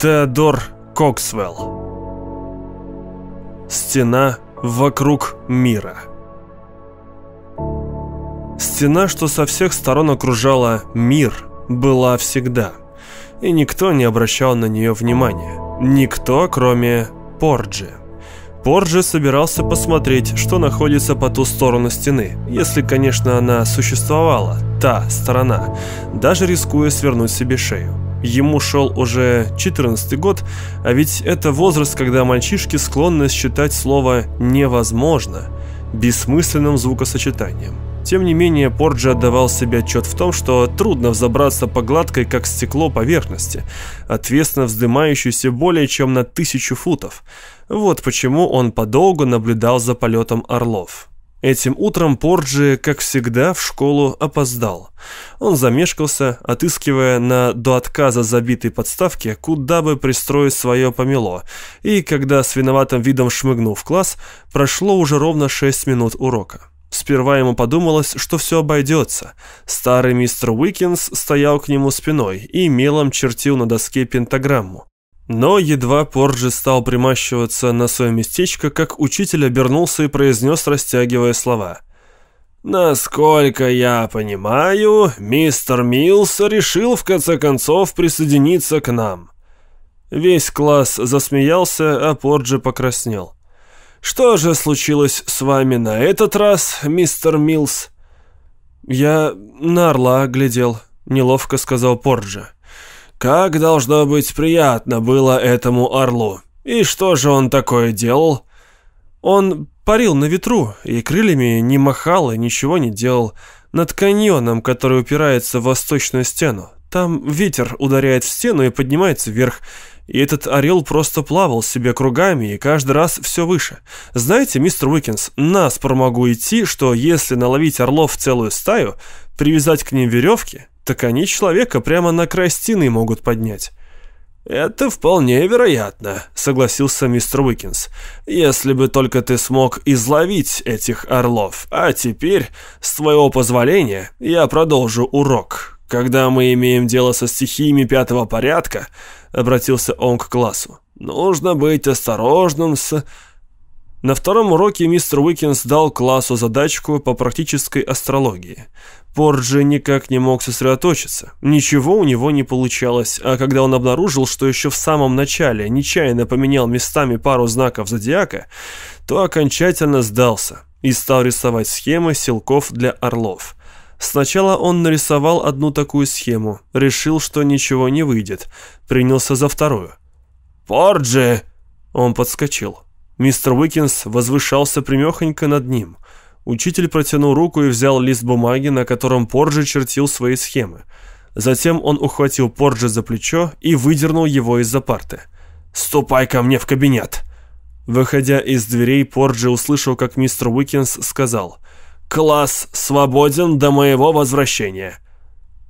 Теодор Коксвелл. Стена вокруг мира. Стена, что со всех сторон окружала мир, была всегда. И никто не обращал на нее внимания. Никто, кроме Порджи. Порджи собирался посмотреть, что находится по ту сторону стены, если, конечно, она существовала, та сторона, даже рискуя свернуть себе шею. Ему шел уже 14 год, а ведь это возраст, когда мальчишки склонны считать слово «невозможно» бессмысленным звукосочетанием. Тем не менее, Порджи отдавал себе отчет в том, что трудно взобраться по гладкой, как стекло, поверхности, ответственно вздымающейся более чем на тысячу футов. Вот почему он подолгу наблюдал за полетом орлов. Этим утром Порджи, как всегда, в школу опоздал. Он замешкался, отыскивая на до отказа забитой подставке, куда бы пристроить свое помело, и когда с виноватым видом шмыгнул в класс, прошло уже ровно 6 минут урока. Сперва ему подумалось, что все обойдется. Старый мистер Уикинс стоял к нему спиной и мелом чертил на доске пентаграмму. Но едва Порджи стал примащиваться на свое местечко, как учитель обернулся и произнес, растягивая слова. «Насколько я понимаю, мистер Милс решил в конце концов присоединиться к нам». Весь класс засмеялся, а Порджи покраснел. «Что же случилось с вами на этот раз, мистер Милс?» «Я на орла глядел», — неловко сказал Порджи. Как должно быть приятно было этому орлу. И что же он такое делал? Он парил на ветру и крыльями не махал и ничего не делал. Над каньоном, который упирается в восточную стену. Там ветер ударяет в стену и поднимается вверх. И этот орел просто плавал себе кругами и каждый раз все выше. Знаете, мистер Уикинс, нас промогу идти, что если наловить орлов целую стаю, привязать к ним веревки, так они человека прямо на край стены могут поднять. «Это вполне вероятно», — согласился мистер Уикинс. «Если бы только ты смог изловить этих орлов. А теперь, с твоего позволения, я продолжу урок. Когда мы имеем дело со стихиями пятого порядка», — обратился он к классу, — «нужно быть осторожным с...» На втором уроке мистер Уикинс дал классу задачку по практической астрологии. Порджи никак не мог сосредоточиться. Ничего у него не получалось, а когда он обнаружил, что еще в самом начале нечаянно поменял местами пару знаков зодиака, то окончательно сдался и стал рисовать схемы силков для орлов. Сначала он нарисовал одну такую схему, решил, что ничего не выйдет, принялся за вторую. «Порджи!» Он подскочил. Мистер Уикинс возвышался примехонько над ним. Учитель протянул руку и взял лист бумаги, на котором Порджи чертил свои схемы. Затем он ухватил Порджи за плечо и выдернул его из-за парты. «Ступай ко мне в кабинет!» Выходя из дверей, Порджи услышал, как мистер Уикинс сказал «Класс свободен до моего возвращения».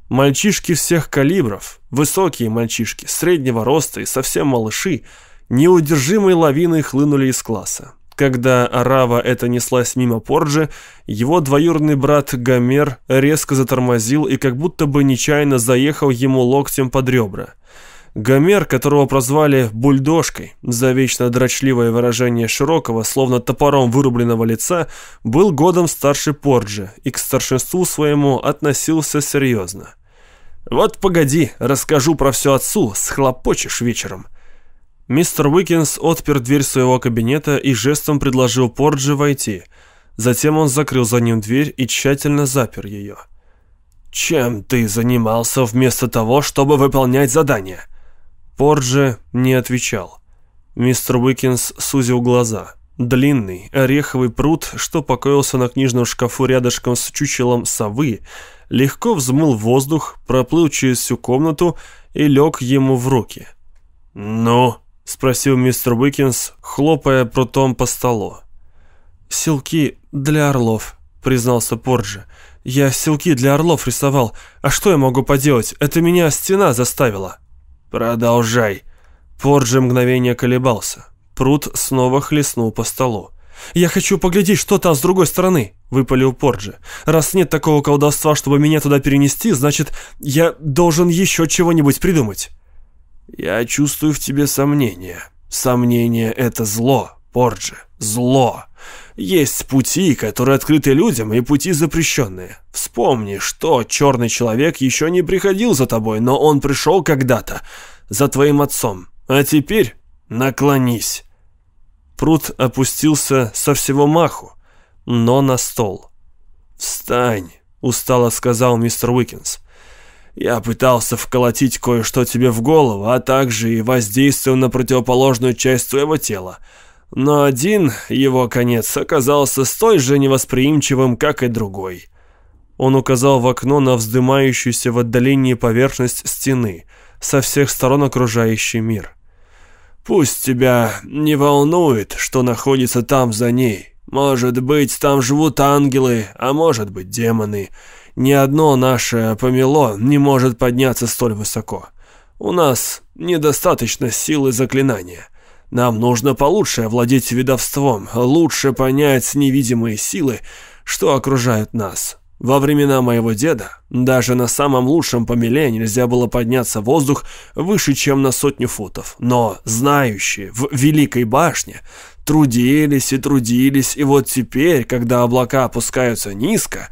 Мальчишки всех калибров, высокие мальчишки, среднего роста и совсем малыши – неудержимой лавиной хлынули из класса. Когда Арава это неслась мимо Порджи, его двоюродный брат Гомер резко затормозил и как будто бы нечаянно заехал ему локтем под ребра. Гомер, которого прозвали «бульдожкой» за вечно дрочливое выражение широкого, словно топором вырубленного лица, был годом старше Порджи и к старшинству своему относился серьезно. «Вот погоди, расскажу про все отцу, схлопочешь вечером», Мистер Уикинс отпер дверь своего кабинета и жестом предложил Порджи войти. Затем он закрыл за ним дверь и тщательно запер ее. «Чем ты занимался вместо того, чтобы выполнять задание?» Порджи не отвечал. Мистер Уикинс сузил глаза. Длинный, ореховый пруд, что покоился на книжном шкафу рядышком с чучелом совы, легко взмыл воздух, проплыл через всю комнату и лег ему в руки. «Ну?» — спросил мистер Уикинс, хлопая прутом по столу. «Силки для орлов», — признался Порджи. «Я силки для орлов рисовал. А что я могу поделать? Это меня стена заставила». «Продолжай». Порджи мгновение колебался. Прут снова хлестнул по столу. «Я хочу поглядеть, что там с другой стороны», — выпалил Порджи. «Раз нет такого колдовства, чтобы меня туда перенести, значит, я должен еще чего-нибудь придумать». Я чувствую в тебе сомнение. Сомнение — это зло, Порджи, зло. Есть пути, которые открыты людям, и пути запрещенные. Вспомни, что черный человек еще не приходил за тобой, но он пришел когда-то, за твоим отцом. А теперь наклонись. Пруд опустился со всего маху, но на стол. «Встань», — устало сказал мистер Уикинс. «Я пытался вколотить кое-что тебе в голову, а также и воздействовал на противоположную часть твоего тела. Но один его конец оказался столь же невосприимчивым, как и другой». Он указал в окно на вздымающуюся в отдалении поверхность стены, со всех сторон окружающий мир. «Пусть тебя не волнует, что находится там за ней. Может быть, там живут ангелы, а может быть, демоны. Ни одно наше помело не может подняться столь высоко. У нас недостаточно силы заклинания». Нам нужно получше овладеть ведовством, лучше понять невидимые силы, что окружают нас. Во времена моего деда даже на самом лучшем помеле нельзя было подняться в воздух выше, чем на сотню футов. Но знающие в Великой башне трудились и трудились, и вот теперь, когда облака опускаются низко,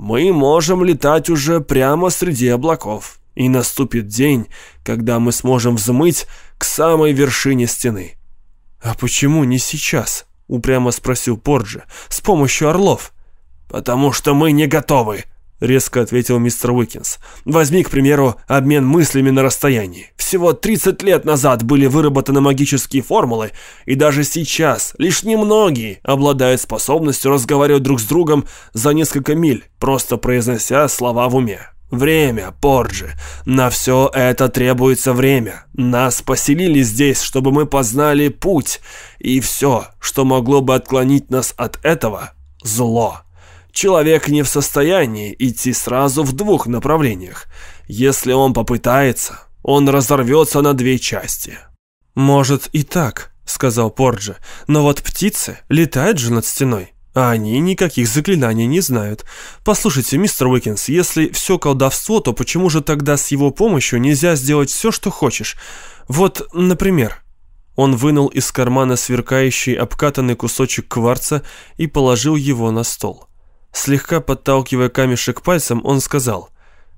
мы можем летать уже прямо среди облаков. И наступит день, когда мы сможем взмыть к самой вершине стены. «А почему не сейчас?» — упрямо спросил Порджи. «С помощью орлов». «Потому что мы не готовы», — резко ответил мистер Уикинс. «Возьми, к примеру, обмен мыслями на расстоянии. Всего 30 лет назад были выработаны магические формулы, и даже сейчас лишь немногие обладают способностью разговаривать друг с другом за несколько миль, просто произнося слова в уме. Время, Порджи. На все это требуется время. Нас поселили здесь, чтобы мы познали путь. И все, что могло бы отклонить нас от этого – зло. Человек не в состоянии идти сразу в двух направлениях. Если он попытается, он разорвется на две части. «Может и так», — сказал Порджи. «Но вот птицы летают же над стеной. А они никаких заклинаний не знают. Послушайте, мистер Уикинс, если все колдовство, то почему же тогда с его помощью нельзя сделать все, что хочешь? Вот, например...» Он вынул из кармана сверкающий обкатанный кусочек кварца и положил его на стол. Слегка подталкивая камешек пальцем, он сказал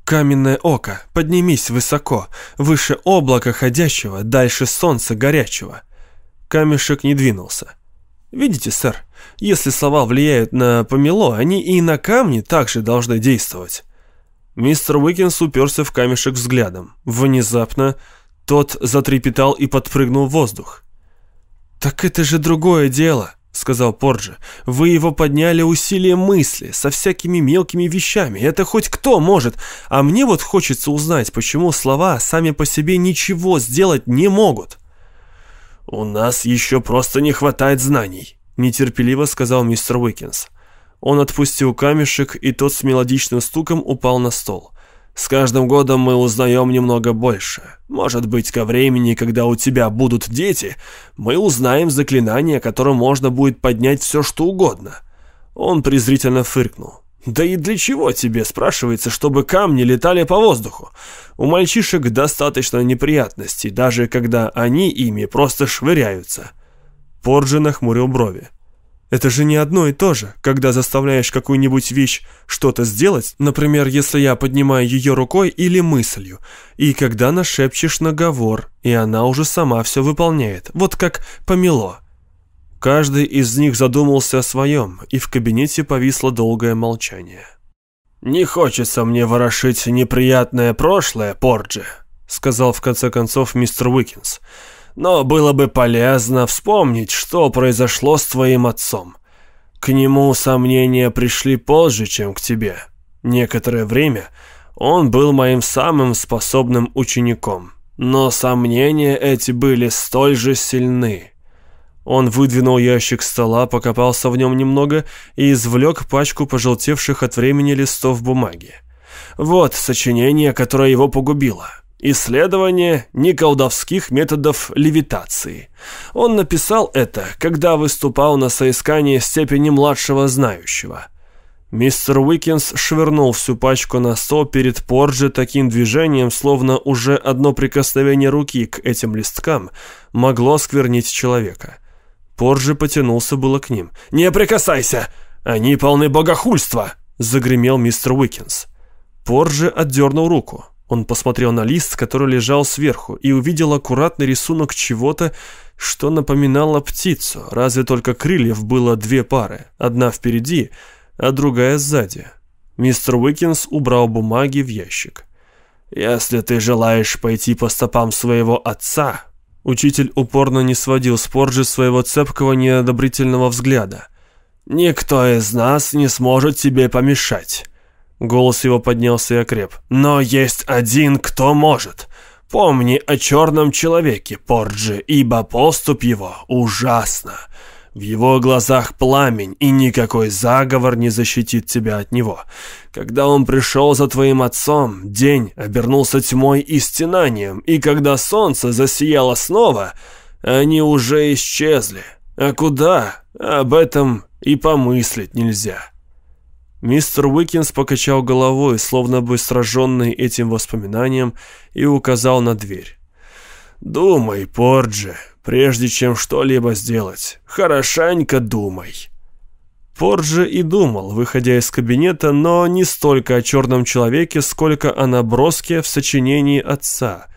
«Каменное око, поднимись высоко, выше облака ходящего, дальше солнца горячего». Камешек не двинулся. Видите, сэр, если слова влияют на помело, они и на камни также должны действовать. Мистер Уикинс уперся в камешек взглядом. Внезапно тот затрепетал и подпрыгнул в воздух. «Так это же другое дело», — сказал Порджи. «Вы его подняли усилием мысли, со всякими мелкими вещами. Это хоть кто может. А мне вот хочется узнать, почему слова сами по себе ничего сделать не могут». «У нас еще просто не хватает знаний», — нетерпеливо сказал мистер Уикинс. Он отпустил камешек, и тот с мелодичным стуком упал на стол. «С каждым годом мы узнаем немного больше. Может быть, ко времени, когда у тебя будут дети, мы узнаем заклинание, которым можно будет поднять все, что угодно». Он презрительно фыркнул. Да и для чего тебе, спрашивается, чтобы камни летали по воздуху? У мальчишек достаточно неприятностей, даже когда они ими просто швыряются. Порджи нахмурил брови. Это же не одно и то же, когда заставляешь какую-нибудь вещь что-то сделать, например, если я поднимаю ее рукой или мыслью, и когда нашепчешь наговор, и она уже сама все выполняет, вот как помело. Каждый из них задумался о своем, и в кабинете повисло долгое молчание. «Не хочется мне ворошить неприятное прошлое, Порджи», сказал в конце концов мистер Уикинс. «Но было бы полезно вспомнить, что произошло с твоим отцом. К нему сомнения пришли позже, чем к тебе. Некоторое время он был моим самым способным учеником, но сомнения эти были столь же сильны, он выдвинул ящик стола, покопался в нем немного и извлек пачку пожелтевших от времени листов бумаги. Вот сочинение, которое его погубило. Исследование неколдовских методов левитации. Он написал это, когда выступал на соискании степени младшего знающего. Мистер Уикинс швырнул всю пачку на стол перед Порджи таким движением, словно уже одно прикосновение руки к этим листкам могло осквернить человека. Порджи потянулся было к ним. «Не прикасайся! Они полны богохульства!» — загремел мистер Уикинс. Порджи отдернул руку. Он посмотрел на лист, который лежал сверху, и увидел аккуратный рисунок чего-то, что напоминало птицу, разве только крыльев было две пары, одна впереди, а другая сзади. Мистер Уикинс убрал бумаги в ящик. «Если ты желаешь пойти по стопам своего отца...» Учитель упорно не сводил с своего цепкого неодобрительного взгляда. «Никто из нас не сможет тебе помешать». Голос его поднялся и окреп. «Но есть один, кто может. Помни о черном человеке, Порджи, ибо поступ его ужасно. В его глазах пламень, и никакой заговор не защитит тебя от него. Когда он пришел за твоим отцом, день обернулся тьмой и стенанием, и когда солнце засияло снова, они уже исчезли. А куда? Об этом и помыслить нельзя». Мистер Уикинс покачал головой, словно бы сраженный этим воспоминанием, и указал на дверь. «Думай, Порджи, прежде чем что-либо сделать. Хорошенько думай». Порджи и думал, выходя из кабинета, но не столько о черном человеке, сколько о наброске в сочинении отца.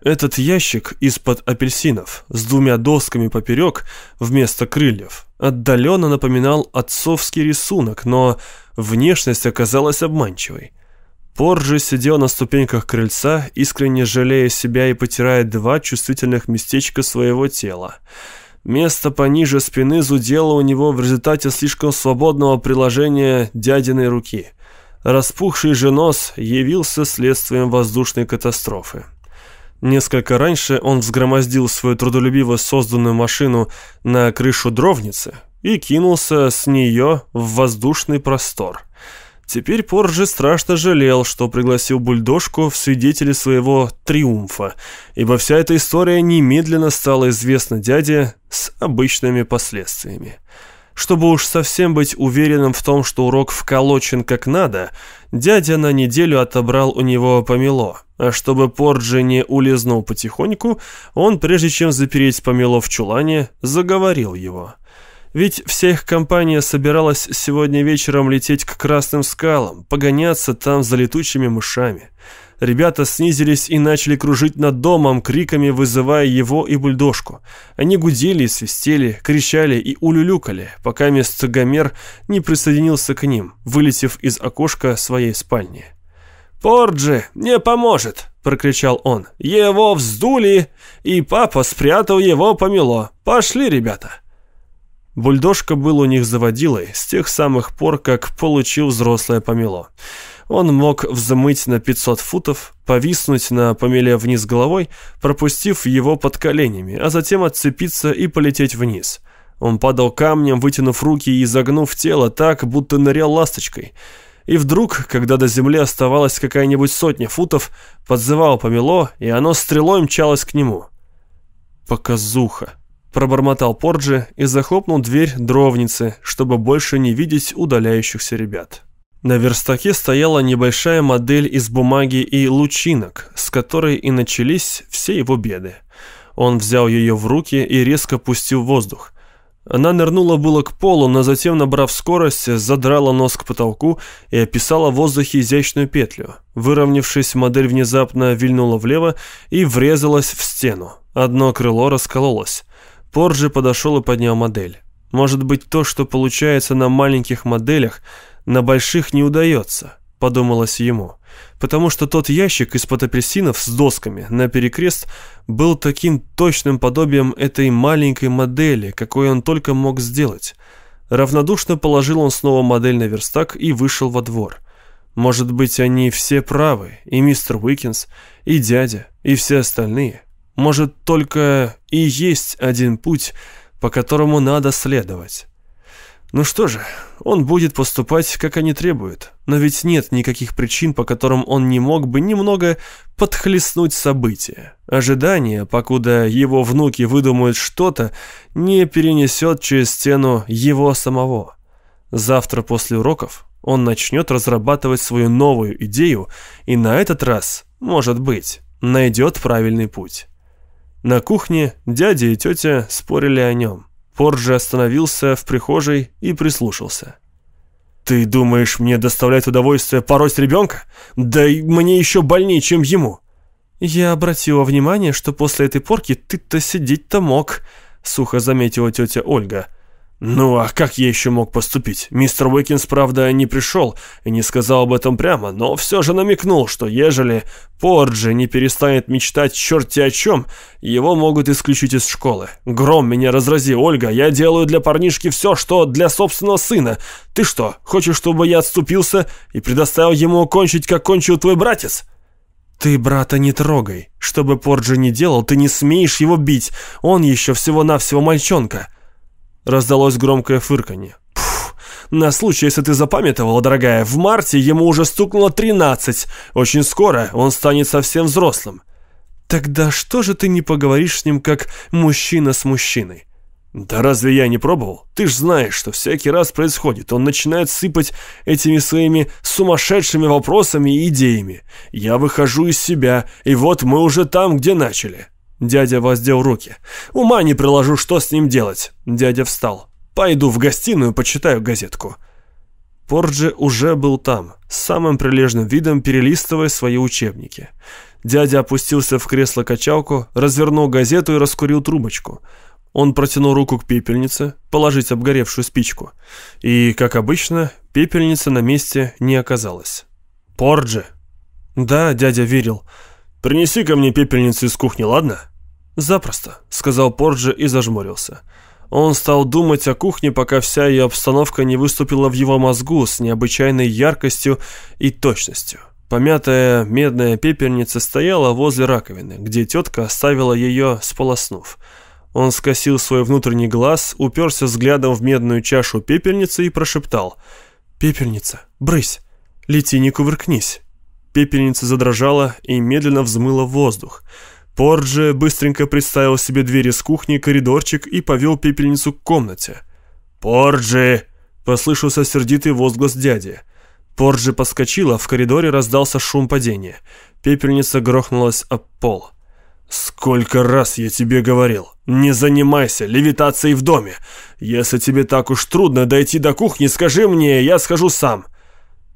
Этот ящик из-под апельсинов с двумя досками поперек вместо крыльев отдаленно напоминал отцовский рисунок, но внешность оказалась обманчивой. Порджи сидел на ступеньках крыльца, искренне жалея себя и потирая два чувствительных местечка своего тела. Место пониже спины зудело у него в результате слишком свободного приложения дядиной руки. Распухший же нос явился следствием воздушной катастрофы. Несколько раньше он взгромоздил свою трудолюбиво созданную машину на крышу дровницы и кинулся с нее в воздушный простор. Теперь Порджи страшно жалел, что пригласил бульдожку в свидетели своего триумфа, ибо вся эта история немедленно стала известна дяде с обычными последствиями. Чтобы уж совсем быть уверенным в том, что урок вколочен как надо, дядя на неделю отобрал у него помело. А чтобы Порджи не улизнул потихоньку, он, прежде чем запереть помело в чулане, заговорил его. Ведь вся их компания собиралась сегодня вечером лететь к Красным скалам, погоняться там за летучими мышами. Ребята снизились и начали кружить над домом, криками вызывая его и бульдожку. Они гудели, свистели, кричали и улюлюкали, пока мистер Гомер не присоединился к ним, вылетев из окошка своей спальни. «Порджи не поможет!» — прокричал он. «Его вздули, и папа спрятал его помело. Пошли, ребята!» Бульдожка был у них заводилой с тех самых пор, как получил взрослое помело. Он мог взмыть на 500 футов, повиснуть на помеле вниз головой, пропустив его под коленями, а затем отцепиться и полететь вниз. Он падал камнем, вытянув руки и изогнув тело так, будто нырял ласточкой. И вдруг, когда до земли оставалась какая-нибудь сотня футов, подзывал помело, и оно стрелой мчалось к нему. «Показуха», — пробормотал Порджи и захлопнул дверь дровницы, чтобы больше не видеть удаляющихся ребят. На верстаке стояла небольшая модель из бумаги и лучинок, с которой и начались все его беды. Он взял ее в руки и резко пустил воздух. Она нырнула было к полу, но затем, набрав скорость, задрала нос к потолку и описала в воздухе изящную петлю. Выровнявшись, модель внезапно вильнула влево и врезалась в стену. Одно крыло раскололось. Порджи подошел и поднял модель. Может быть, то, что получается на маленьких моделях – на больших не удается, подумалось ему, потому что тот ящик из-под апельсинов с досками на перекрест был таким точным подобием этой маленькой модели, какой он только мог сделать. Равнодушно положил он снова модель на верстак и вышел во двор. Может быть, они все правы, и мистер Уикинс, и дядя, и все остальные. Может, только и есть один путь, по которому надо следовать. Ну что же, он будет поступать, как они требуют. Но ведь нет никаких причин, по которым он не мог бы немного подхлестнуть события. Ожидание, покуда его внуки выдумают что-то, не перенесет через стену его самого. Завтра после уроков Он начнет разрабатывать свою новую идею и на этот раз, может быть, найдет правильный путь. На кухне дядя и тетя спорили о нем. Порджи остановился в прихожей и прислушался. «Ты думаешь, мне доставляет удовольствие пороть ребенка? Да и мне еще больнее, чем ему!» «Я обратила внимание, что после этой порки ты-то сидеть-то мог», — сухо заметила тетя Ольга. «Ну, а как я еще мог поступить? Мистер Уикинс, правда, не пришел и не сказал об этом прямо, но все же намекнул, что ежели Порджи не перестанет мечтать черти о чем, его могут исключить из школы. Гром меня разрази, Ольга, я делаю для парнишки все, что для собственного сына. Ты что, хочешь, чтобы я отступился и предоставил ему кончить, как кончил твой братец?» «Ты брата не трогай. Что бы Порджи ни делал, ты не смеешь его бить. Он еще всего-навсего мальчонка». Раздалось громкое фырканье. На случай, если ты запамятовала, дорогая, в марте ему уже стукнуло 13. Очень скоро он станет совсем взрослым. Тогда что же ты не поговоришь с ним как мужчина с мужчиной? Да разве я не пробовал? Ты ж знаешь, что всякий раз происходит. Он начинает сыпать этими своими сумасшедшими вопросами и идеями. Я выхожу из себя, и вот мы уже там, где начали. Дядя воздел руки. «Ума не приложу, что с ним делать?» Дядя встал. «Пойду в гостиную, почитаю газетку». Порджи уже был там, с самым прилежным видом перелистывая свои учебники. Дядя опустился в кресло-качалку, развернул газету и раскурил трубочку. Он протянул руку к пепельнице, положить обгоревшую спичку. И, как обычно, пепельница на месте не оказалась. «Порджи!» «Да, дядя верил. Принеси ко мне пепельницу из кухни, ладно?» «Запросто», — сказал Порджи и зажмурился. Он стал думать о кухне, пока вся ее обстановка не выступила в его мозгу с необычайной яркостью и точностью. Помятая медная пепельница стояла возле раковины, где тетка оставила ее, сполоснув. Он скосил свой внутренний глаз, уперся взглядом в медную чашу пепельницы и прошептал «Пепельница, брысь, лети, не кувыркнись». Пепельница задрожала и медленно взмыла в воздух. Порджи быстренько представил себе двери с кухни, коридорчик и повел пепельницу к комнате. «Порджи!» — послышался сердитый возглас дяди. Порджи подскочила, в коридоре раздался шум падения. Пепельница грохнулась об пол. «Сколько раз я тебе говорил, не занимайся левитацией в доме. Если тебе так уж трудно дойти до кухни, скажи мне, я схожу сам».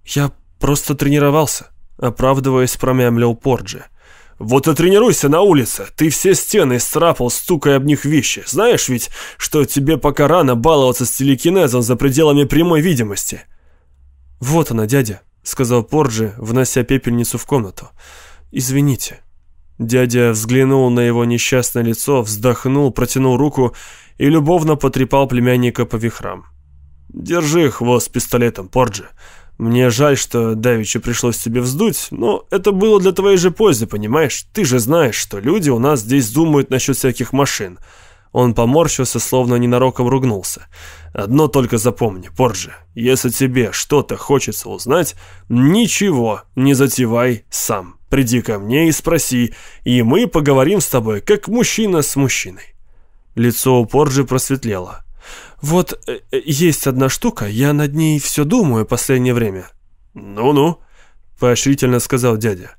«Я просто тренировался», — оправдываясь, промямлил Порджи. Вот и тренируйся на улице. Ты все стены страпал, стукая об них вещи. Знаешь ведь, что тебе пока рано баловаться с телекинезом за пределами прямой видимости. Вот она, дядя, сказал Порджи, внося пепельницу в комнату. Извините. Дядя взглянул на его несчастное лицо, вздохнул, протянул руку и любовно потрепал племянника по вихрам. «Держи хвост пистолетом, Порджи. Мне жаль, что давеча пришлось тебе вздуть, но это было для твоей же пользы, понимаешь? Ты же знаешь, что люди у нас здесь думают насчет всяких машин. Он поморщился, словно ненароком ругнулся. Одно только запомни, Порджи, если тебе что-то хочется узнать, ничего не затевай сам. Приди ко мне и спроси, и мы поговорим с тобой, как мужчина с мужчиной. Лицо у Порджи просветлело. Вот э, э, есть одна штука, я над ней все думаю последнее время. Ну-ну, поощрительно сказал дядя.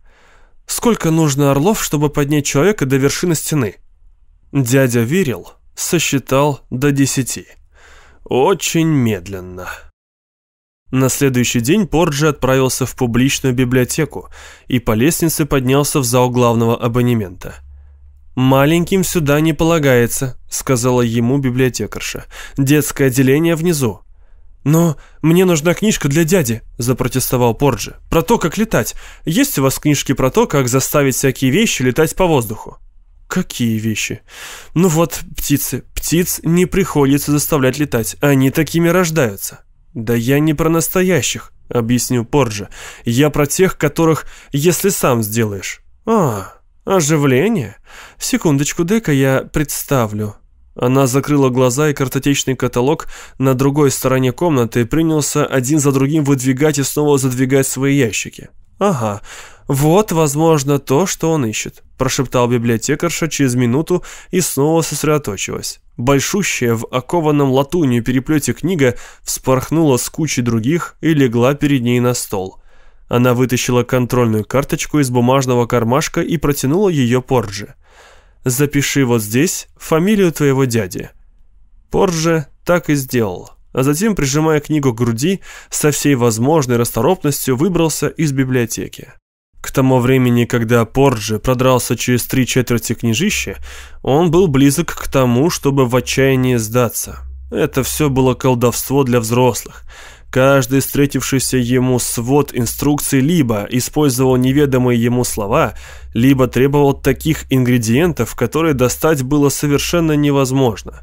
Сколько нужно орлов, чтобы поднять человека до вершины стены? Дядя верил, сосчитал до десяти. Очень медленно. На следующий день Порджи отправился в публичную библиотеку и по лестнице поднялся в зал главного абонемента – «Маленьким сюда не полагается», — сказала ему библиотекарша. «Детское отделение внизу». «Но мне нужна книжка для дяди», — запротестовал Порджи. «Про то, как летать. Есть у вас книжки про то, как заставить всякие вещи летать по воздуху?» «Какие вещи?» «Ну вот, птицы. Птиц не приходится заставлять летать. Они такими рождаются». «Да я не про настоящих», — объяснил Порджи. «Я про тех, которых, если сам сделаешь». «А, «Оживление? Секундочку, дай-ка я представлю». Она закрыла глаза, и картотечный каталог на другой стороне комнаты принялся один за другим выдвигать и снова задвигать свои ящики. «Ага, вот, возможно, то, что он ищет. прошептал библиотекарша через минуту и снова сосредоточилась. Большущая в окованном латунью переплете книга вспорхнула с кучи других и легла перед ней на стол. Она вытащила контрольную карточку из бумажного кармашка и протянула ее Порджи. «Запиши вот здесь фамилию твоего дяди». Порджи так и сделал, а затем, прижимая книгу к груди, со всей возможной расторопностью выбрался из библиотеки. К тому времени, когда Порджи продрался через три четверти книжища, он был близок к тому, чтобы в отчаянии сдаться. Это все было колдовство для взрослых. Каждый встретившийся ему свод инструкций либо использовал неведомые ему слова, либо требовал таких ингредиентов, которые достать было совершенно невозможно.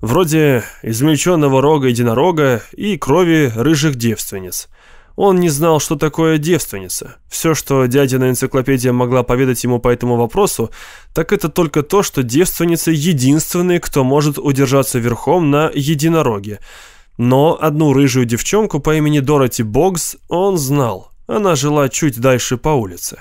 Вроде измельченного рога единорога и крови рыжих девственниц – он не знал, что такое девственница. Все, что дядина энциклопедия могла поведать ему по этому вопросу, так это только то, что девственница единственный, кто может удержаться верхом на единороге. Но одну рыжую девчонку по имени Дороти Богс он знал. Она жила чуть дальше по улице.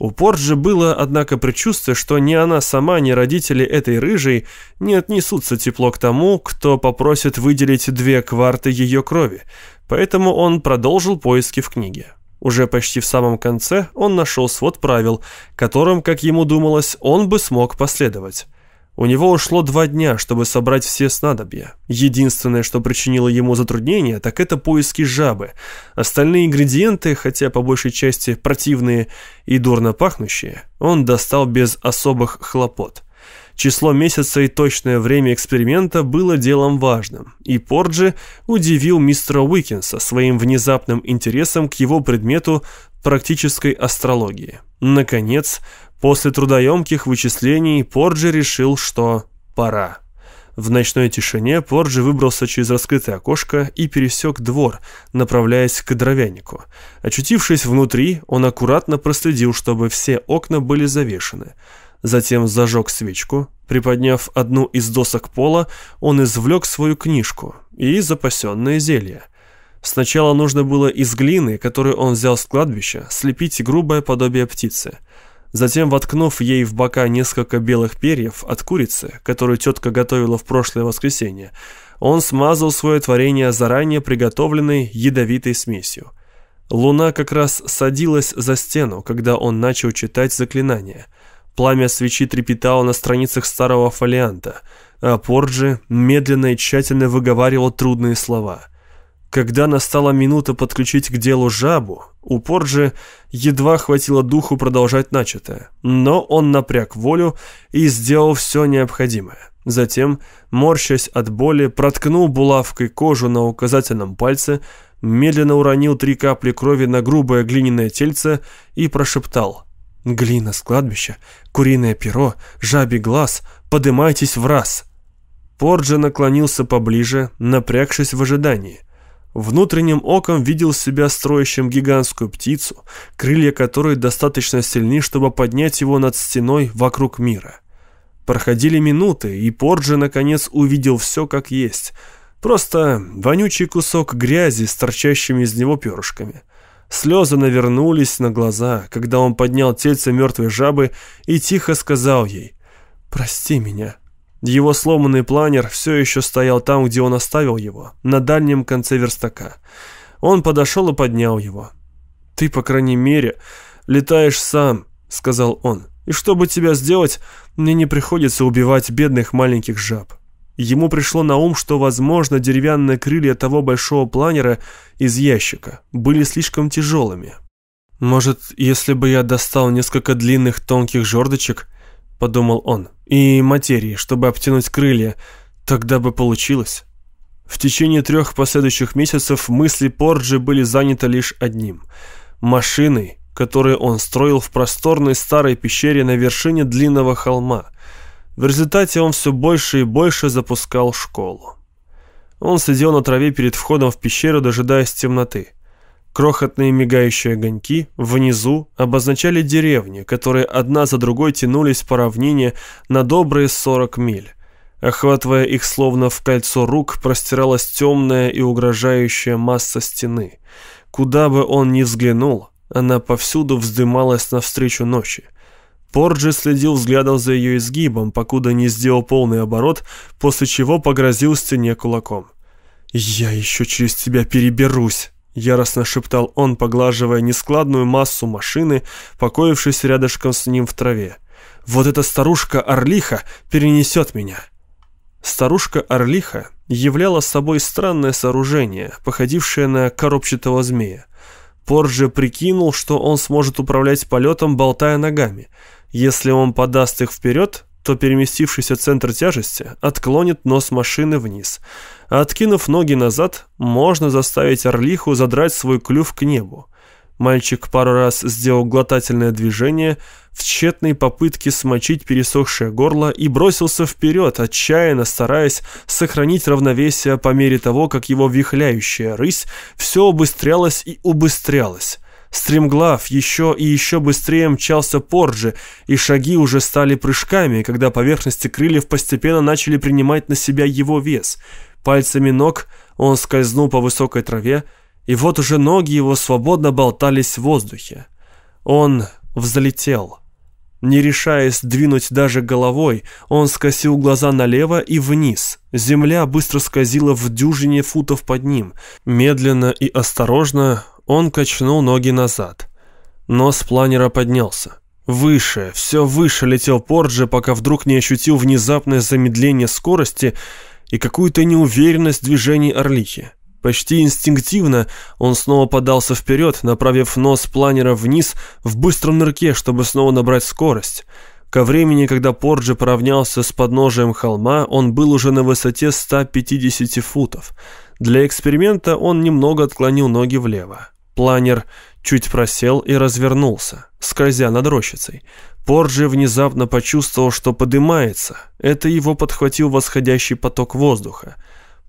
У Порджи было, однако, предчувствие, что ни она сама, ни родители этой рыжей не отнесутся тепло к тому, кто попросит выделить две кварты ее крови, поэтому он продолжил поиски в книге. Уже почти в самом конце он нашел свод правил, которым, как ему думалось, он бы смог последовать. У него ушло два дня, чтобы собрать все снадобья. Единственное, что причинило ему затруднения, так это поиски жабы. Остальные ингредиенты, хотя по большей части противные и дурно пахнущие, он достал без особых хлопот. Число месяца и точное время эксперимента было делом важным, и Порджи удивил мистера Уикинса своим внезапным интересом к его предмету практической астрологии. Наконец, После трудоемких вычислений Порджи решил, что пора. В ночной тишине Порджи выбрался через раскрытое окошко и пересек двор, направляясь к дровянику. Очутившись внутри, он аккуратно проследил, чтобы все окна были завешены. Затем зажег свечку. Приподняв одну из досок пола, он извлек свою книжку и запасенное зелье. Сначала нужно было из глины, которую он взял с кладбища, слепить грубое подобие птицы – Затем, воткнув ей в бока несколько белых перьев от курицы, которую тетка готовила в прошлое воскресенье, он смазал свое творение заранее приготовленной ядовитой смесью. Луна как раз садилась за стену, когда он начал читать заклинание. Пламя свечи трепетало на страницах старого фолианта, а Порджи медленно и тщательно выговаривал трудные слова – когда настала минута подключить к делу жабу, у Порджи едва хватило духу продолжать начатое, но он напряг волю и сделал все необходимое. Затем, морщась от боли, проткнул булавкой кожу на указательном пальце, медленно уронил три капли крови на грубое глиняное тельце и прошептал «Глина с кладбища, куриное перо, жабий глаз, подымайтесь в раз!» Порджи наклонился поближе, напрягшись в ожидании. Внутренним оком видел себя строящим гигантскую птицу, крылья которой достаточно сильны, чтобы поднять его над стеной вокруг мира. Проходили минуты, и Порджи наконец увидел все как есть. Просто вонючий кусок грязи с торчащими из него перышками. Слезы навернулись на глаза, когда он поднял тельце мертвой жабы и тихо сказал ей «Прости меня, его сломанный планер все еще стоял там, где он оставил его, на дальнем конце верстака. Он подошел и поднял его. «Ты, по крайней мере, летаешь сам», — сказал он. «И чтобы тебя сделать, мне не приходится убивать бедных маленьких жаб». Ему пришло на ум, что, возможно, деревянные крылья того большого планера из ящика были слишком тяжелыми. «Может, если бы я достал несколько длинных тонких жердочек», — подумал он, — «и материи, чтобы обтянуть крылья, тогда бы получилось». В течение трех последующих месяцев мысли Порджи были заняты лишь одним – машиной, которую он строил в просторной старой пещере на вершине длинного холма. В результате он все больше и больше запускал школу. Он сидел на траве перед входом в пещеру, дожидаясь темноты – Крохотные мигающие огоньки внизу обозначали деревни, которые одна за другой тянулись по равнине на добрые 40 миль. Охватывая их словно в кольцо рук, простиралась темная и угрожающая масса стены. Куда бы он ни взглянул, она повсюду вздымалась навстречу ночи. Порджи следил взглядом за ее изгибом, покуда не сделал полный оборот, после чего погрозил стене кулаком. «Я еще через тебя переберусь!» — яростно шептал он, поглаживая нескладную массу машины, покоившейся рядышком с ним в траве. «Вот эта старушка-орлиха перенесет меня!» Старушка-орлиха являла собой странное сооружение, походившее на коробчатого змея. Порджи прикинул, что он сможет управлять полетом, болтая ногами. Если он подаст их вперед, то переместившийся центр тяжести отклонит нос машины вниз. Откинув ноги назад, можно заставить орлиху задрать свой клюв к небу. Мальчик пару раз сделал глотательное движение в тщетной попытке смочить пересохшее горло и бросился вперед, отчаянно стараясь сохранить равновесие по мере того, как его вихляющая рысь все убыстрялась и убыстрялась. Стремглав еще и еще быстрее мчался Порджи, и шаги уже стали прыжками, когда поверхности крыльев постепенно начали принимать на себя его вес. Пальцами ног он скользнул по высокой траве, и вот уже ноги его свободно болтались в воздухе. Он взлетел. Не решаясь двинуть даже головой, он скосил глаза налево и вниз. Земля быстро скользила в дюжине футов под ним. Медленно и осторожно он качнул ноги назад. Нос планера поднялся. Выше, все выше летел Порджи, пока вдруг не ощутил внезапное замедление скорости и какую-то неуверенность движений Орлихи. Почти инстинктивно он снова подался вперед, направив нос планера вниз в быстром нырке, чтобы снова набрать скорость. Ко времени, когда Порджи поравнялся с подножием холма, он был уже на высоте 150 футов. Для эксперимента он немного отклонил ноги влево. Планер чуть просел и развернулся, скользя над рощицей. Порджи внезапно почувствовал, что подымается. Это его подхватил восходящий поток воздуха.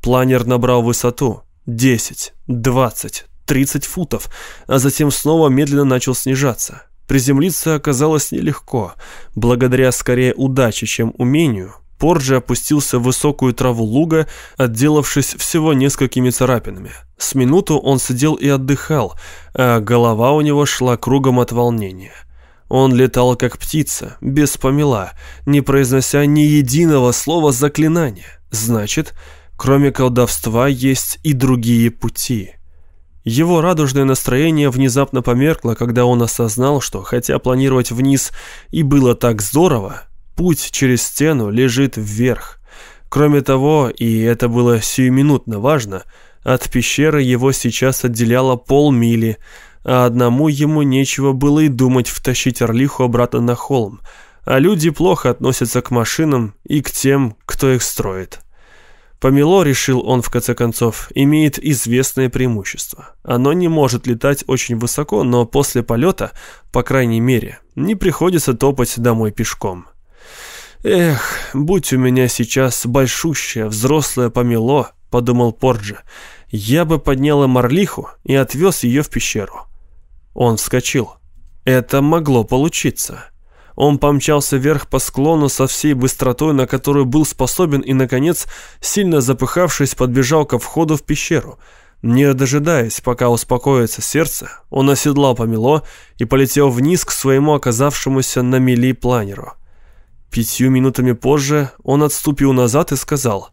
Планер набрал высоту. 10, 20, 30 футов, а затем снова медленно начал снижаться. Приземлиться оказалось нелегко. Благодаря скорее удаче, чем умению, Порджи опустился в высокую траву луга, отделавшись всего несколькими царапинами. С минуту он сидел и отдыхал, а голова у него шла кругом от волнения. Он летал как птица, без помела, не произнося ни единого слова заклинания. Значит, Кроме колдовства есть и другие пути. Его радужное настроение внезапно померкло, когда он осознал, что хотя планировать вниз и было так здорово, путь через стену лежит вверх. Кроме того, и это было сиюминутно важно, от пещеры его сейчас отделяло полмили, а одному ему нечего было и думать втащить Орлиху обратно на холм, а люди плохо относятся к машинам и к тем, кто их строит. Помело, решил он в конце концов, имеет известное преимущество. Оно не может летать очень высоко, но после полета, по крайней мере, не приходится топать домой пешком. «Эх, будь у меня сейчас большущее взрослое помело», — подумал Порджи, — «я бы подняла Марлиху и отвез ее в пещеру». Он вскочил. Это могло получиться. Он помчался вверх по склону со всей быстротой, на которую был способен, и, наконец, сильно запыхавшись, подбежал ко входу в пещеру. Не дожидаясь, пока успокоится сердце, он оседлал помело и полетел вниз к своему оказавшемуся на мели планеру. Пятью минутами позже он отступил назад и сказал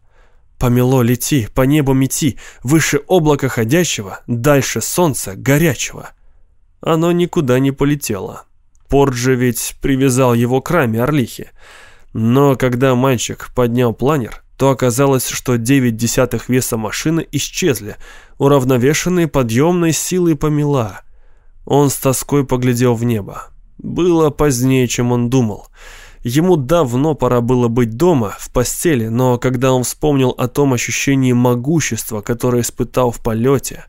«Помело, лети, по небу мети, выше облака ходящего, дальше солнца горячего». Оно никуда не полетело. Порджи ведь привязал его к раме Орлихи. Но когда мальчик поднял планер, то оказалось, что 9 десятых веса машины исчезли, уравновешенные подъемной силой помела. Он с тоской поглядел в небо. Было позднее, чем он думал. Ему давно пора было быть дома, в постели, но когда он вспомнил о том ощущении могущества, которое испытал в полете,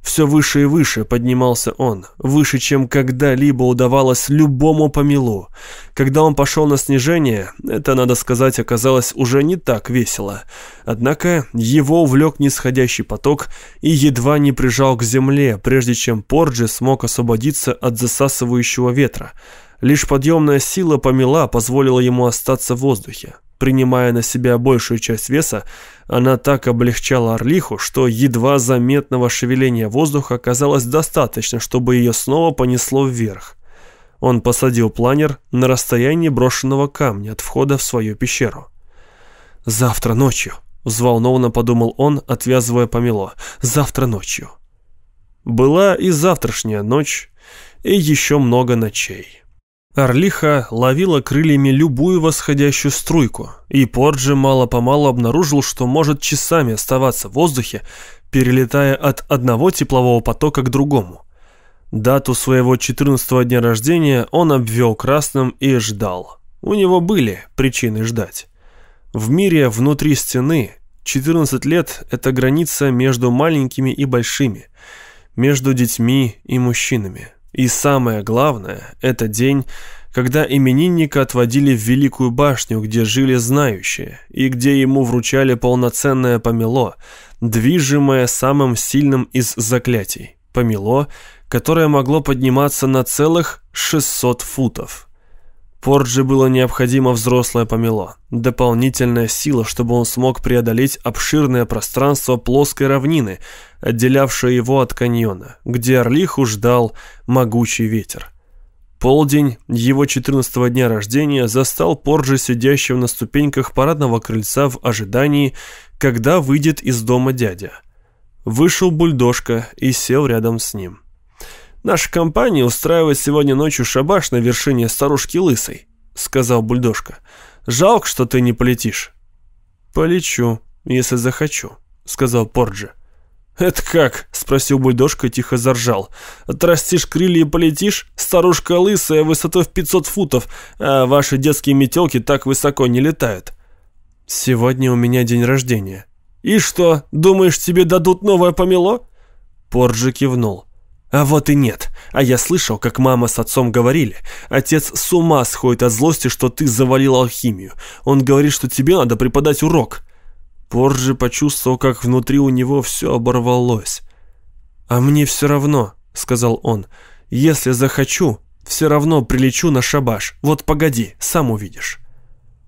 все выше и выше поднимался он, выше, чем когда-либо удавалось любому помелу. Когда он пошел на снижение, это, надо сказать, оказалось уже не так весело. Однако его увлек нисходящий поток и едва не прижал к земле, прежде чем Порджи смог освободиться от засасывающего ветра. Лишь подъемная сила помела позволила ему остаться в воздухе. Принимая на себя большую часть веса, она так облегчала Орлиху, что едва заметного шевеления воздуха оказалось достаточно, чтобы ее снова понесло вверх. Он посадил планер на расстоянии брошенного камня от входа в свою пещеру. «Завтра ночью», — взволнованно подумал он, отвязывая помело. «Завтра ночью». Была и завтрашняя ночь, и еще много ночей. Орлиха ловила крыльями любую восходящую струйку, и Порджи мало-помалу обнаружил, что может часами оставаться в воздухе, перелетая от одного теплового потока к другому. Дату своего 14 дня рождения он обвел красным и ждал. У него были причины ждать. В мире внутри стены 14 лет – это граница между маленькими и большими, между детьми и мужчинами – и самое главное, это день, когда именинника отводили в Великую башню, где жили знающие, и где ему вручали полноценное помело, движимое самым сильным из заклятий. Помело, которое могло подниматься на целых 600 футов. Порджи было необходимо взрослое помело, дополнительная сила, чтобы он смог преодолеть обширное пространство плоской равнины, отделявшее его от каньона, где Орлиху ждал могучий ветер. Полдень его 14 дня рождения застал Порджи сидящего на ступеньках парадного крыльца в ожидании, когда выйдет из дома дядя. Вышел бульдожка и сел рядом с ним. Наша компания устраивает сегодня ночью шабаш на вершине старушки Лысой», — сказал Бульдожка. «Жалко, что ты не полетишь». «Полечу, если захочу», — сказал Порджи. «Это как?» — спросил Бульдожка тихо заржал. «Отрастишь крылья и полетишь? Старушка лысая, высотой в 500 футов, а ваши детские метелки так высоко не летают». «Сегодня у меня день рождения». «И что, думаешь, тебе дадут новое помело?» Порджи кивнул. А вот и нет. А я слышал, как мама с отцом говорили. Отец с ума сходит от злости, что ты завалил алхимию. Он говорит, что тебе надо преподать урок. Позже почувствовал, как внутри у него все оборвалось. «А мне все равно», — сказал он. «Если захочу, все равно прилечу на шабаш. Вот погоди, сам увидишь».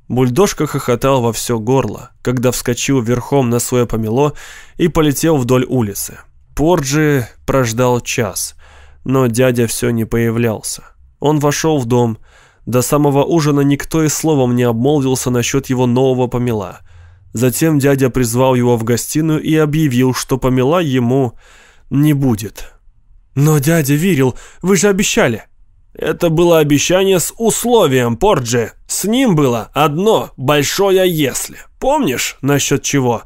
Бульдожка хохотал во все горло, когда вскочил верхом на свое помело и полетел вдоль улицы. Порджи прождал час, но дядя все не появлялся. Он вошел в дом. До самого ужина никто и словом не обмолвился насчет его нового помела. Затем дядя призвал его в гостиную и объявил, что помела ему не будет. «Но дядя верил, вы же обещали!» «Это было обещание с условием, Порджи. С ним было одно большое «если». Помнишь, насчет чего?»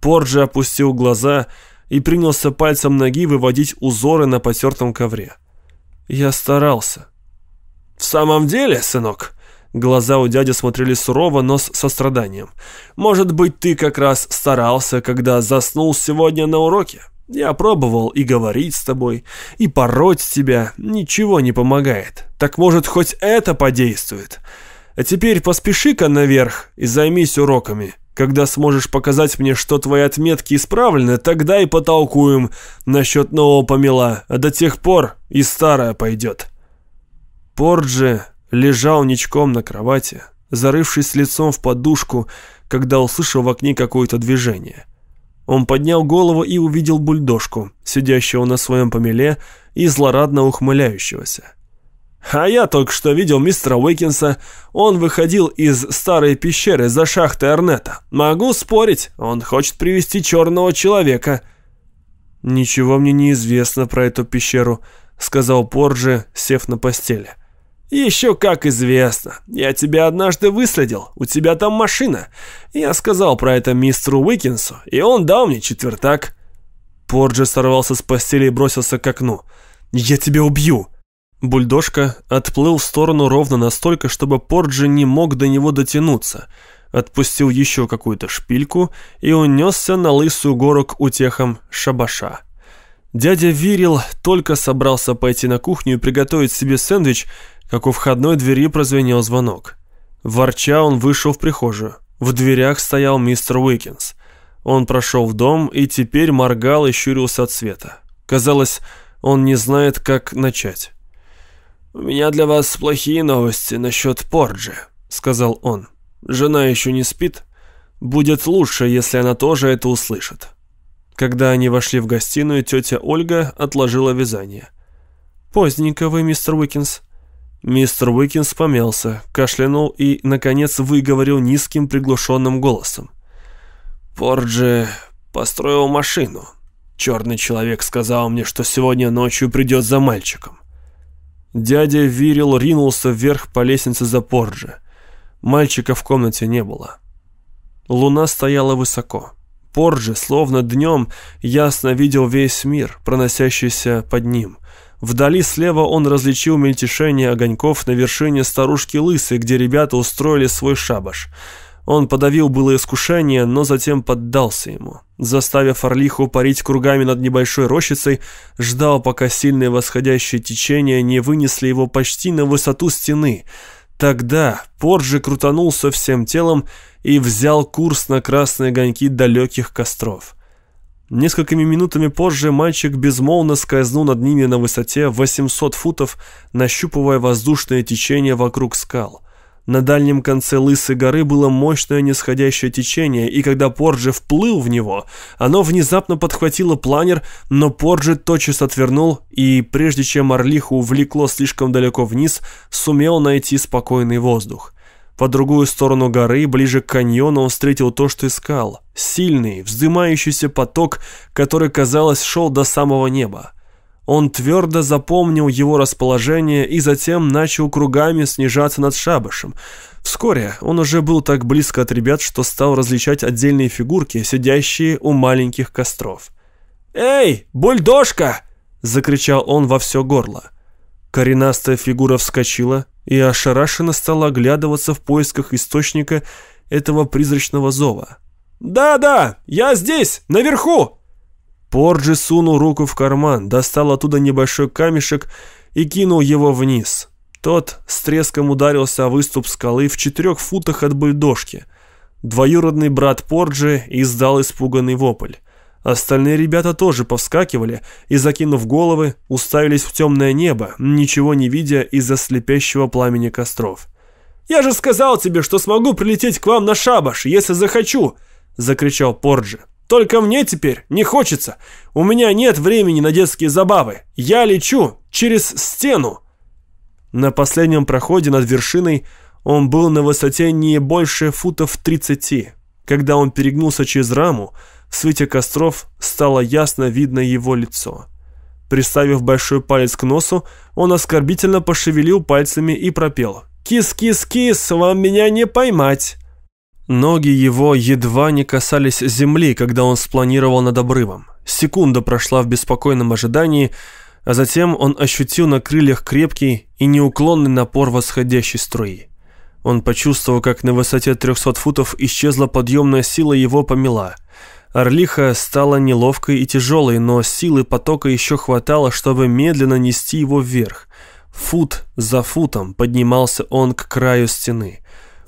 Порджи опустил глаза и принялся пальцем ноги выводить узоры на потертом ковре. Я старался. «В самом деле, сынок?» Глаза у дяди смотрели сурово, но с состраданием. «Может быть, ты как раз старался, когда заснул сегодня на уроке? Я пробовал и говорить с тобой, и пороть тебя. Ничего не помогает. Так может, хоть это подействует? А теперь поспеши-ка наверх и займись уроками. Когда сможешь показать мне, что твои отметки исправлены, тогда и потолкуем насчет нового помела, а до тех пор и старая пойдет». Порджи лежал ничком на кровати, зарывшись лицом в подушку, когда услышал в окне какое-то движение. Он поднял голову и увидел бульдожку, сидящего на своем помеле и злорадно ухмыляющегося. А я только что видел мистера Уикинса. Он выходил из старой пещеры за шахтой Арнета. Могу спорить, он хочет привести черного человека. Ничего мне не известно про эту пещеру, сказал Порджи, сев на постели. «Еще как известно. Я тебя однажды выследил. У тебя там машина. Я сказал про это мистеру Уикинсу, и он дал мне четвертак». Порджи сорвался с постели и бросился к окну. «Я тебя убью!» Бульдожка отплыл в сторону ровно настолько, чтобы Порджи не мог до него дотянуться, отпустил еще какую-то шпильку и унесся на лысую гору к утехам шабаша. Дядя Вирил только собрался пойти на кухню и приготовить себе сэндвич, как у входной двери прозвенел звонок. Ворча он вышел в прихожую. В дверях стоял мистер Уикинс. Он прошел в дом и теперь моргал и щурился от света. Казалось, он не знает, как начать. «У меня для вас плохие новости насчет Порджи», — сказал он. «Жена еще не спит. Будет лучше, если она тоже это услышит». Когда они вошли в гостиную, тетя Ольга отложила вязание. «Поздненько вы, мистер Уикинс». Мистер Уикинс помялся, кашлянул и, наконец, выговорил низким приглушенным голосом. «Порджи построил машину. Черный человек сказал мне, что сегодня ночью придет за мальчиком». Дядя Вирил ринулся вверх по лестнице за Порджи. Мальчика в комнате не было. Луна стояла высоко. Порджи, словно днем, ясно видел весь мир, проносящийся под ним. Вдали слева он различил мельтешение огоньков на вершине старушки Лысы, где ребята устроили свой шабаш. Он подавил было искушение, но затем поддался ему. Заставив Орлиху парить кругами над небольшой рощицей, ждал, пока сильное восходящее течение не вынесли его почти на высоту стены. Тогда Порджи крутанулся всем телом и взял курс на красные огоньки далеких костров. Несколькими минутами позже мальчик безмолвно скользнул над ними на высоте 800 футов, нащупывая воздушное течение вокруг скал. На дальнем конце Лысой горы было мощное нисходящее течение, и когда Порджи вплыл в него, оно внезапно подхватило планер, но Порджи тотчас отвернул, и прежде чем Орлиху увлекло слишком далеко вниз, сумел найти спокойный воздух. По другую сторону горы, ближе к каньону, он встретил то, что искал. Сильный, вздымающийся поток, который, казалось, шел до самого неба. Он твердо запомнил его расположение и затем начал кругами снижаться над шабашем. Вскоре он уже был так близко от ребят, что стал различать отдельные фигурки, сидящие у маленьких костров. «Эй, бульдожка!» — закричал он во все горло. Коренастая фигура вскочила, и ошарашенно стала оглядываться в поисках источника этого призрачного зова. «Да-да, я здесь, наверху!» Порджи сунул руку в карман, достал оттуда небольшой камешек и кинул его вниз. Тот с треском ударился о выступ скалы в четырех футах от бульдожки. Двоюродный брат Порджи издал испуганный вопль. Остальные ребята тоже повскакивали и, закинув головы, уставились в темное небо, ничего не видя из-за слепящего пламени костров. «Я же сказал тебе, что смогу прилететь к вам на шабаш, если захочу!» — закричал Порджи. «Только мне теперь не хочется. У меня нет времени на детские забавы. Я лечу через стену!» На последнем проходе над вершиной он был на высоте не больше футов 30. Когда он перегнулся через раму, в свете костров стало ясно видно его лицо. Приставив большой палец к носу, он оскорбительно пошевелил пальцами и пропел «Кис-кис-кис, вам меня не поймать!» Ноги его едва не касались земли, когда он спланировал над обрывом. Секунда прошла в беспокойном ожидании, а затем он ощутил на крыльях крепкий и неуклонный напор восходящей струи. Он почувствовал, как на высоте 300 футов исчезла подъемная сила его помела – Орлиха стала неловкой и тяжелой, но силы потока еще хватало, чтобы медленно нести его вверх. Фут за футом поднимался он к краю стены.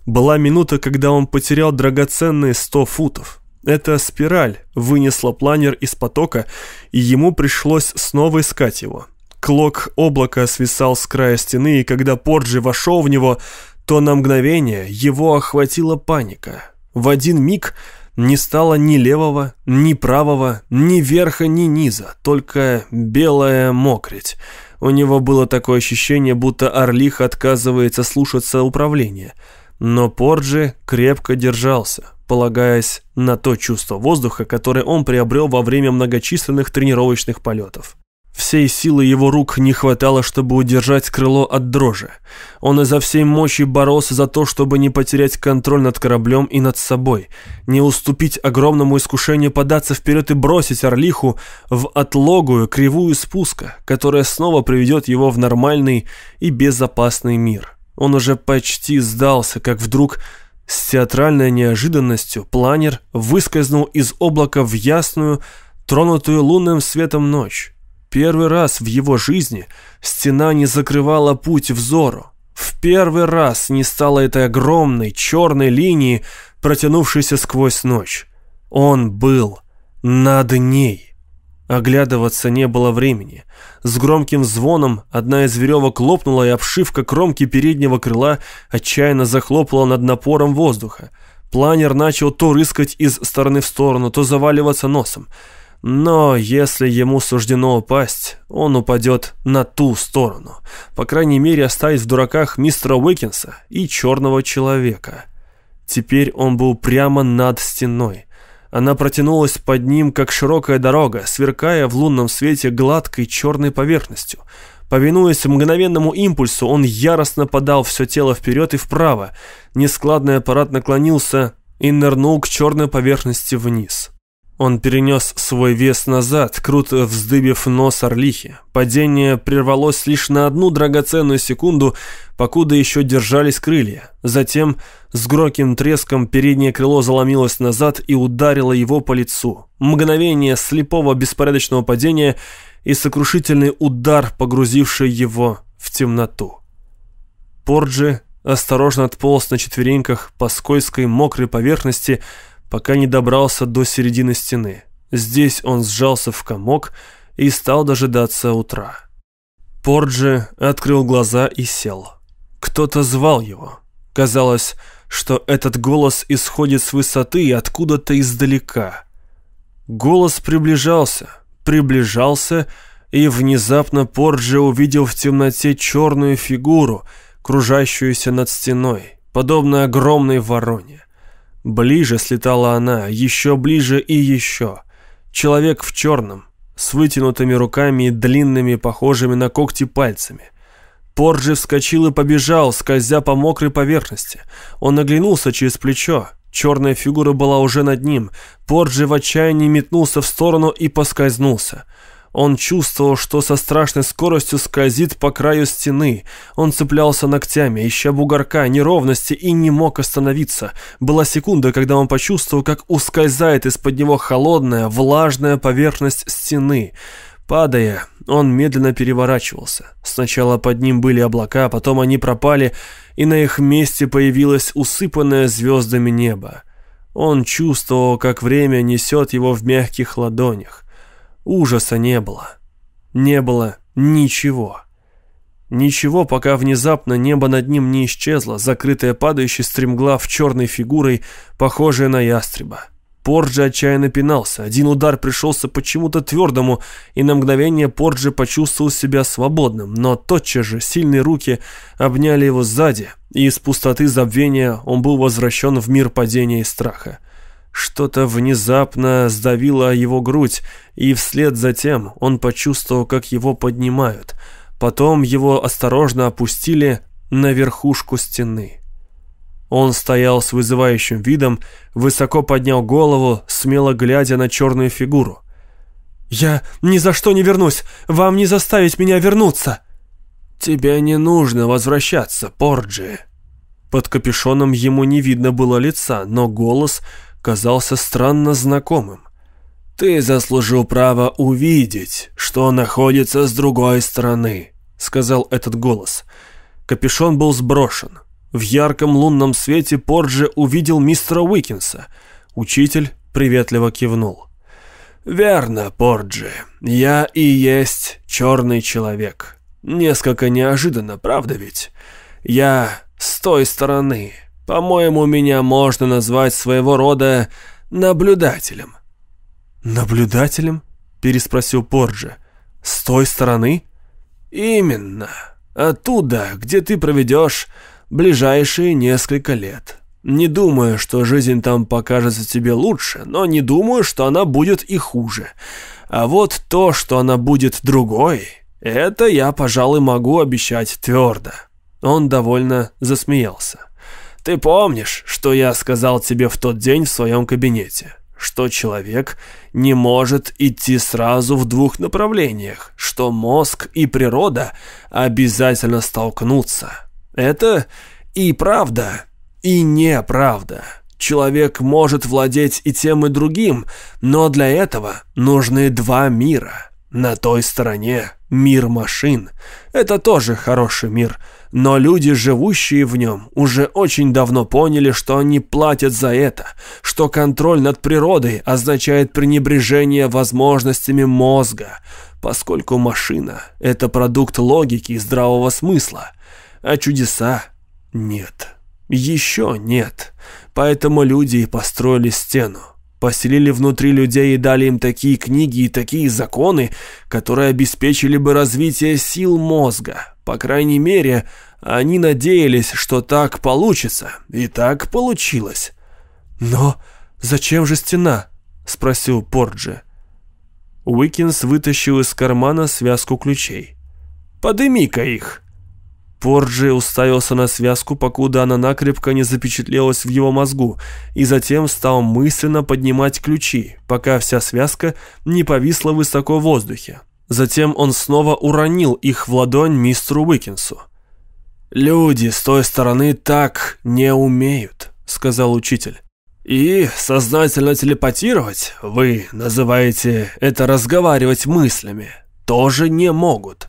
Была минута, когда он потерял драгоценные сто футов. Эта спираль вынесла планер из потока, и ему пришлось снова искать его. Клок облака свисал с края стены, и когда Порджи вошел в него, то на мгновение его охватила паника. В один миг не стало ни левого, ни правого, ни верха, ни низа, только белая мокрить. У него было такое ощущение, будто Орлих отказывается слушаться управления. Но Порджи крепко держался, полагаясь на то чувство воздуха, которое он приобрел во время многочисленных тренировочных полетов. Всей силы его рук не хватало, чтобы удержать крыло от дрожи. Он изо всей мощи боролся за то, чтобы не потерять контроль над кораблем и над собой, не уступить огромному искушению податься вперед и бросить Орлиху в отлогую кривую спуска, которая снова приведет его в нормальный и безопасный мир. Он уже почти сдался, как вдруг с театральной неожиданностью планер выскользнул из облака в ясную, тронутую лунным светом ночь. Первый раз в его жизни стена не закрывала путь взору. В первый раз не стало этой огромной черной линии, протянувшейся сквозь ночь. Он был над ней. Оглядываться не было времени. С громким звоном одна из веревок лопнула, и обшивка кромки переднего крыла отчаянно захлопала над напором воздуха. Планер начал то рыскать из стороны в сторону, то заваливаться носом. Но если ему суждено упасть, он упадет на ту сторону. По крайней мере, оставить в дураках мистера Уикинса и черного человека. Теперь он был прямо над стеной. Она протянулась под ним, как широкая дорога, сверкая в лунном свете гладкой черной поверхностью. Повинуясь мгновенному импульсу, он яростно подал все тело вперед и вправо. Нескладный аппарат наклонился и нырнул к черной поверхности вниз. Он перенес свой вес назад, круто вздыбив нос орлихи. Падение прервалось лишь на одну драгоценную секунду, покуда еще держались крылья. Затем с громким треском переднее крыло заломилось назад и ударило его по лицу. Мгновение слепого беспорядочного падения и сокрушительный удар, погрузивший его в темноту. Порджи осторожно отполз на четвереньках по скользкой мокрой поверхности, пока не добрался до середины стены. Здесь он сжался в комок и стал дожидаться утра. Порджи открыл глаза и сел. Кто-то звал его. Казалось, что этот голос исходит с высоты и откуда-то издалека. Голос приближался, приближался, и внезапно Порджи увидел в темноте черную фигуру, кружащуюся над стеной, подобно огромной вороне. Ближе слетала она, еще ближе и еще. Человек в черном, с вытянутыми руками и длинными, похожими на когти пальцами. Порджи вскочил и побежал, скользя по мокрой поверхности. Он оглянулся через плечо. Черная фигура была уже над ним. Порджи в отчаянии метнулся в сторону и поскользнулся. Он чувствовал, что со страшной скоростью скользит по краю стены. Он цеплялся ногтями, ища бугорка, неровности и не мог остановиться. Была секунда, когда он почувствовал, как ускользает из-под него холодная, влажная поверхность стены. Падая, он медленно переворачивался. Сначала под ним были облака, потом они пропали, и на их месте появилось усыпанное звездами небо. Он чувствовал, как время несет его в мягких ладонях. Ужаса не было. Не было ничего. Ничего, пока внезапно небо над ним не исчезло, закрытое падающей стремглав черной фигурой, похожей на ястреба. Порджи отчаянно пинался. Один удар пришелся почему-то твердому, и на мгновение Порджи почувствовал себя свободным, но тотчас же сильные руки обняли его сзади, и из пустоты забвения он был возвращен в мир падения и страха. Что-то внезапно сдавило его грудь, и вслед за тем он почувствовал, как его поднимают. Потом его осторожно опустили на верхушку стены. Он стоял с вызывающим видом, высоко поднял голову, смело глядя на черную фигуру. «Я ни за что не вернусь! Вам не заставить меня вернуться!» «Тебе не нужно возвращаться, Порджи!» Под капюшоном ему не видно было лица, но голос казался странно знакомым. «Ты заслужил право увидеть, что находится с другой стороны», — сказал этот голос. Капюшон был сброшен. В ярком лунном свете Порджи увидел мистера Уикинса. Учитель приветливо кивнул. «Верно, Порджи, я и есть черный человек. Несколько неожиданно, правда ведь? Я с той стороны, по-моему, меня можно назвать своего рода наблюдателем». «Наблюдателем?» – переспросил Порджи. «С той стороны?» «Именно. Оттуда, где ты проведешь ближайшие несколько лет. Не думаю, что жизнь там покажется тебе лучше, но не думаю, что она будет и хуже. А вот то, что она будет другой, это я, пожалуй, могу обещать твердо». Он довольно засмеялся. Ты помнишь, что я сказал тебе в тот день в своем кабинете? Что человек не может идти сразу в двух направлениях, что мозг и природа обязательно столкнутся. Это и правда, и неправда. Человек может владеть и тем, и другим, но для этого нужны два мира. На той стороне мир машин. Это тоже хороший мир – но люди, живущие в нем, уже очень давно поняли, что они платят за это, что контроль над природой означает пренебрежение возможностями мозга, поскольку машина – это продукт логики и здравого смысла, а чудеса – нет. Еще нет. Поэтому люди и построили стену. поселили внутри людей и дали им такие книги и такие законы, которые обеспечили бы развитие сил мозга. По крайней мере, они надеялись, что так получится, и так получилось. «Но зачем же стена?» — спросил Порджи. Уикинс вытащил из кармана связку ключей. «Подыми-ка их!» Порджи уставился на связку, покуда она накрепко не запечатлелась в его мозгу, и затем стал мысленно поднимать ключи, пока вся связка не повисла высоко в воздухе. Затем он снова уронил их в ладонь мистеру Уикинсу. «Люди с той стороны так не умеют», — сказал учитель. «И сознательно телепатировать, вы называете это разговаривать мыслями, тоже не могут».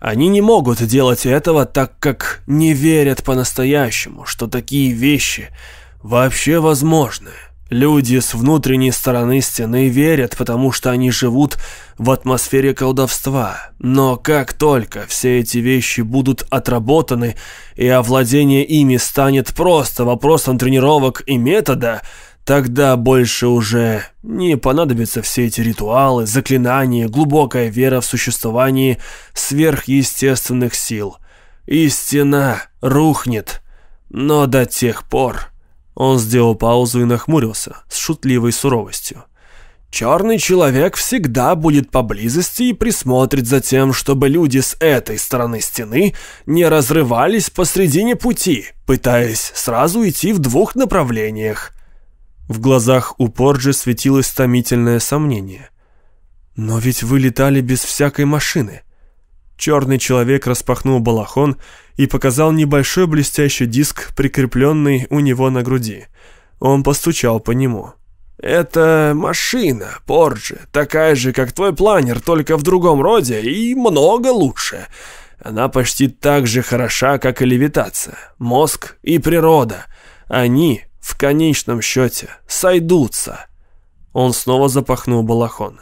Они не могут делать этого, так как не верят по-настоящему, что такие вещи вообще возможны. Люди с внутренней стороны стены верят, потому что они живут в атмосфере колдовства. Но как только все эти вещи будут отработаны, и овладение ими станет просто вопросом тренировок и метода – Тогда больше уже не понадобятся все эти ритуалы, заклинания, глубокая вера в существование сверхъестественных сил. И стена рухнет. Но до тех пор... Он сделал паузу и нахмурился с шутливой суровостью. Черный человек всегда будет поблизости и присмотрит за тем, чтобы люди с этой стороны стены не разрывались посредине пути, пытаясь сразу идти в двух направлениях. В глазах у Порджи светилось томительное сомнение. «Но ведь вы летали без всякой машины». Черный человек распахнул балахон и показал небольшой блестящий диск, прикрепленный у него на груди. Он постучал по нему. «Это машина, Порджи, такая же, как твой планер, только в другом роде и много лучше. Она почти так же хороша, как и левитация, мозг и природа. Они в конечном счете сойдутся. Он снова запахнул балахон.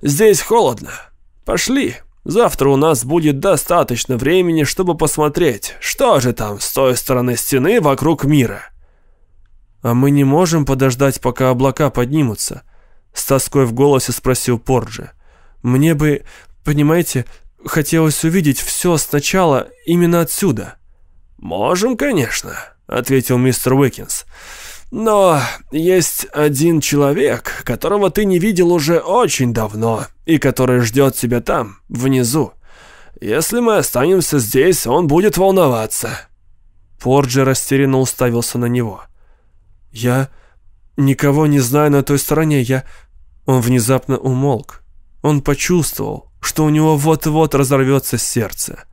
«Здесь холодно. Пошли. Завтра у нас будет достаточно времени, чтобы посмотреть, что же там с той стороны стены вокруг мира». «А мы не можем подождать, пока облака поднимутся?» С тоской в голосе спросил Порджи. «Мне бы, понимаете, хотелось увидеть все сначала именно отсюда». «Можем, конечно», — ответил мистер Уикинс. «Но есть один человек, которого ты не видел уже очень давно, и который ждет тебя там, внизу. Если мы останемся здесь, он будет волноваться». Порджи растерянно уставился на него. «Я никого не знаю на той стороне, я...» Он внезапно умолк. Он почувствовал, что у него вот-вот разорвется сердце.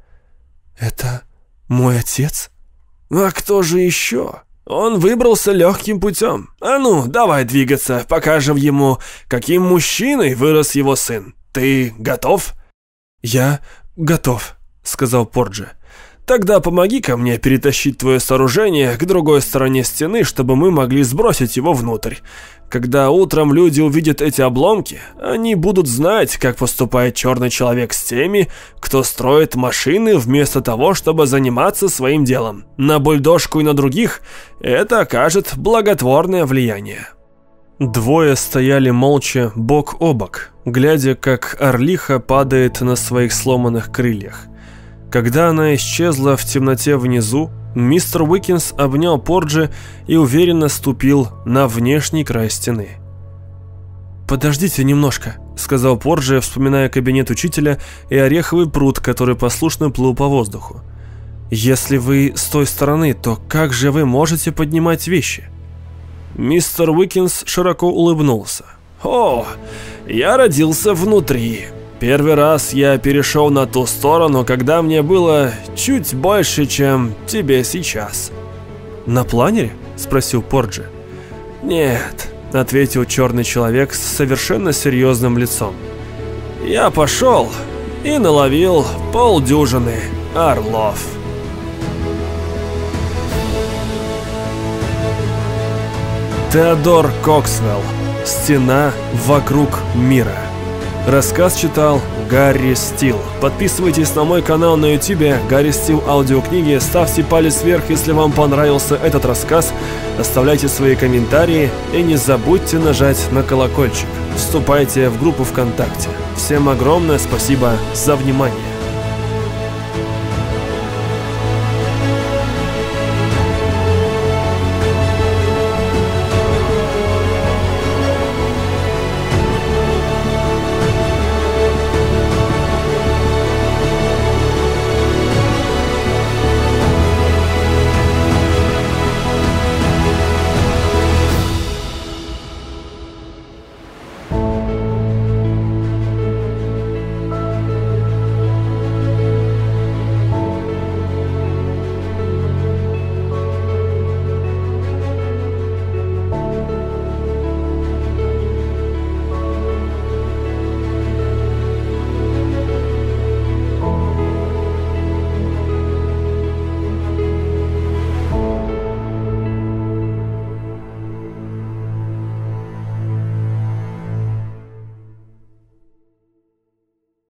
«Это мой отец?» А кто же еще? Он выбрался легким путем. А ну, давай двигаться, покажем ему, каким мужчиной вырос его сын. Ты готов? Я готов, сказал Порджи. Тогда помоги-ка мне перетащить твое сооружение к другой стороне стены, чтобы мы могли сбросить его внутрь. Когда утром люди увидят эти обломки, они будут знать, как поступает черный человек с теми, кто строит машины вместо того, чтобы заниматься своим делом. На бульдожку и на других это окажет благотворное влияние. Двое стояли молча бок о бок, глядя, как орлиха падает на своих сломанных крыльях. Когда она исчезла в темноте внизу, мистер Уикинс обнял Порджи и уверенно ступил на внешний край стены. «Подождите немножко», — сказал Порджи, вспоминая кабинет учителя и ореховый пруд, который послушно плыл по воздуху. «Если вы с той стороны, то как же вы можете поднимать вещи?» Мистер Уикинс широко улыбнулся. «О, я родился внутри. Первый раз я перешел на ту сторону, когда мне было чуть больше, чем тебе сейчас. «На планере?» – спросил Порджи. «Нет», – ответил черный человек с совершенно серьезным лицом. «Я пошел и наловил полдюжины орлов». Теодор Коксвелл. Стена вокруг мира. Рассказ читал Гарри Стил. Подписывайтесь на мой канал на YouTube Гарри Стил аудиокниги, ставьте палец вверх, если вам понравился этот рассказ, оставляйте свои комментарии и не забудьте нажать на колокольчик. Вступайте в группу ВКонтакте. Всем огромное спасибо за внимание.